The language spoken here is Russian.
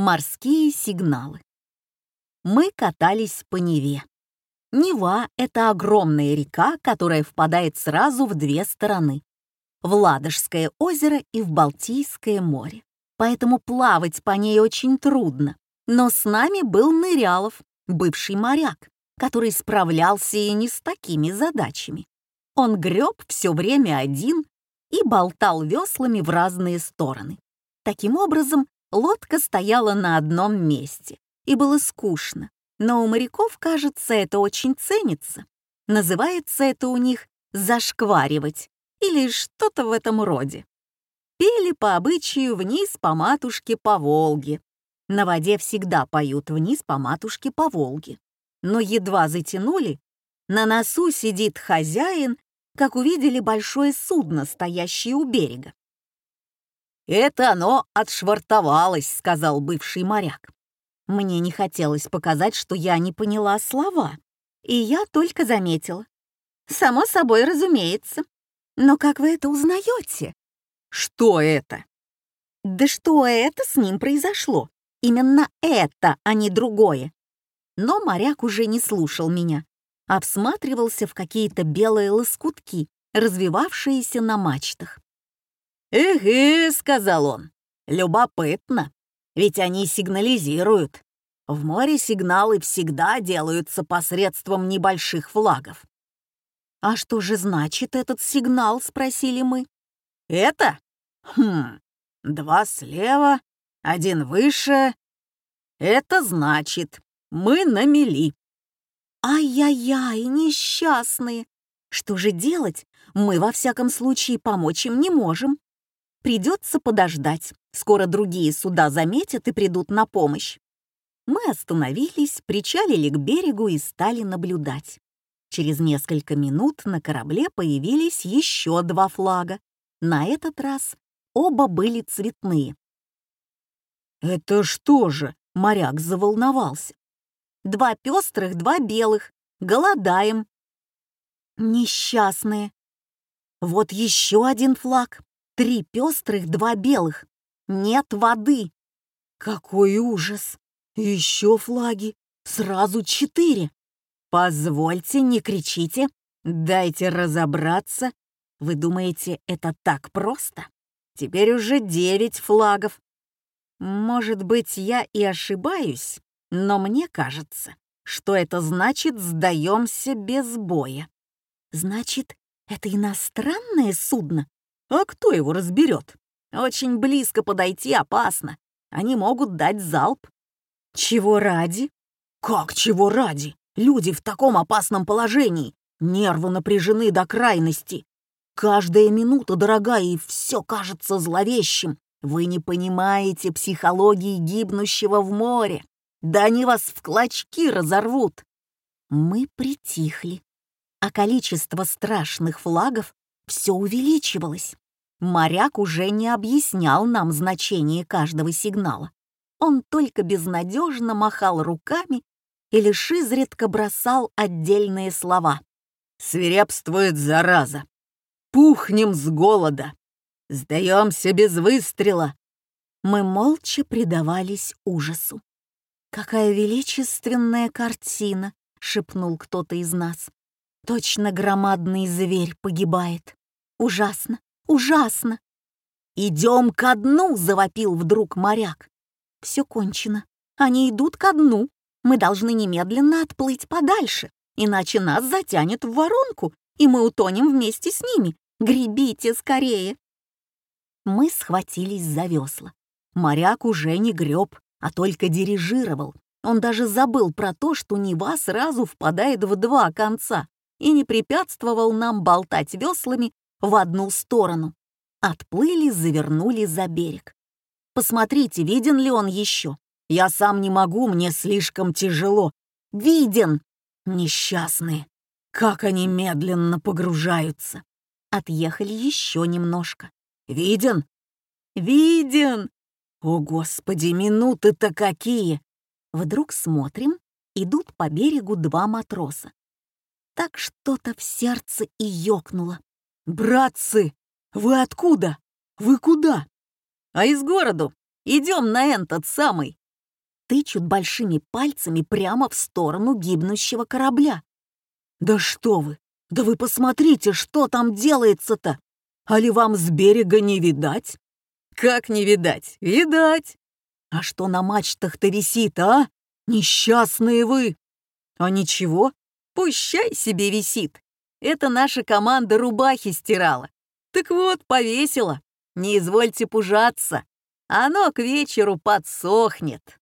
Морские сигналы. Мы катались по Неве. Нева — это огромная река, которая впадает сразу в две стороны — в Ладожское озеро и в Балтийское море. Поэтому плавать по ней очень трудно. Но с нами был Нырялов, бывший моряк, который справлялся и не с такими задачами. Он греб все время один и болтал веслами в разные стороны. Таким образом, лодка стояла на одном месте, и было скучно. Но у моряков, кажется, это очень ценится. Называется это у них «зашкваривать» или что-то в этом роде. Пели по обычаю вниз по матушке по Волге. На воде всегда поют вниз по матушке по Волге. Но едва затянули, на носу сидит хозяин как увидели большое судно, стоящее у берега. «Это оно отшвартовалось», — сказал бывший моряк. Мне не хотелось показать, что я не поняла слова, и я только заметила. «Само собой, разумеется. Но как вы это узнаете?» «Что это?» «Да что это с ним произошло? Именно это, а не другое». Но моряк уже не слушал меня а всматривался в какие-то белые лоскутки, развивавшиеся на мачтах. «Эге», — сказал он, — «любопытно, ведь они сигнализируют. В море сигналы всегда делаются посредством небольших флагов». «А что же значит этот сигнал?» — спросили мы. «Это? Хм, два слева, один выше. Это значит, мы на мели. Ай-яй-яй, несчастные! Что же делать? Мы, во всяком случае, помочь им не можем. Придется подождать. Скоро другие суда заметят и придут на помощь. Мы остановились, причалили к берегу и стали наблюдать. Через несколько минут на корабле появились еще два флага. На этот раз оба были цветные. «Это что же?» — моряк заволновался. Два пестрых, два белых. Голодаем. Несчастные. Вот еще один флаг. Три пестрых, два белых. Нет воды. Какой ужас. Еще флаги. Сразу четыре. Позвольте, не кричите. Дайте разобраться. Вы думаете, это так просто? Теперь уже девять флагов. Может быть, я и ошибаюсь, но мне кажется, что это значит «сдаемся без боя». Значит, это иностранное судно? А кто его разберет? Очень близко подойти опасно. Они могут дать залп. Чего ради? Как чего ради? Люди в таком опасном положении. Нервы напряжены до крайности. Каждая минута дорогая, и все кажется зловещим. Вы не понимаете психологии гибнущего в море. Да они вас в клочки разорвут!» Мы притихли, а количество страшных флагов все увеличивалось. Моряк уже не объяснял нам значение каждого сигнала. Он только безнадежно махал руками и лишь изредка бросал отдельные слова. «Свирепствует зараза! Пухнем с голода! Сдаемся без выстрела!» Мы молча предавались ужасу. «Какая величественная картина!» — шепнул кто-то из нас. «Точно громадный зверь погибает. Ужасно, ужасно!» «Идем ко дну!» — завопил вдруг моряк. «Все кончено. Они идут ко дну. Мы должны немедленно отплыть подальше, иначе нас затянет в воронку, и мы утонем вместе с ними. Гребите скорее!» Мы схватились за весла. Моряк уже не греб, а только дирижировал. Он даже забыл про то, что Нева сразу впадает в два конца и не препятствовал нам болтать веслами в одну сторону. Отплыли, завернули за берег. Посмотрите, виден ли он еще. Я сам не могу, мне слишком тяжело. Виден! Несчастные. Как они медленно погружаются. Отъехали еще немножко. Виден? Виден! О, Господи, минуты-то какие! Вдруг смотрим, идут по берегу два матроса. Так что-то в сердце и ёкнуло. «Братцы, вы откуда? Вы куда?» «А из города. Идем на этот самый. тычут большими пальцами прямо в сторону гибнущего корабля. «Да что вы! Да вы посмотрите, что там делается-то! А ли вам с берега не видать?» «Как не видать? Видать!» «А что на мачтах-то висит, а? Несчастные вы!» «А ничего, пущай себе висит. Это наша команда рубахи стирала. Так вот, повесила. Не извольте пужаться. Оно к вечеру подсохнет».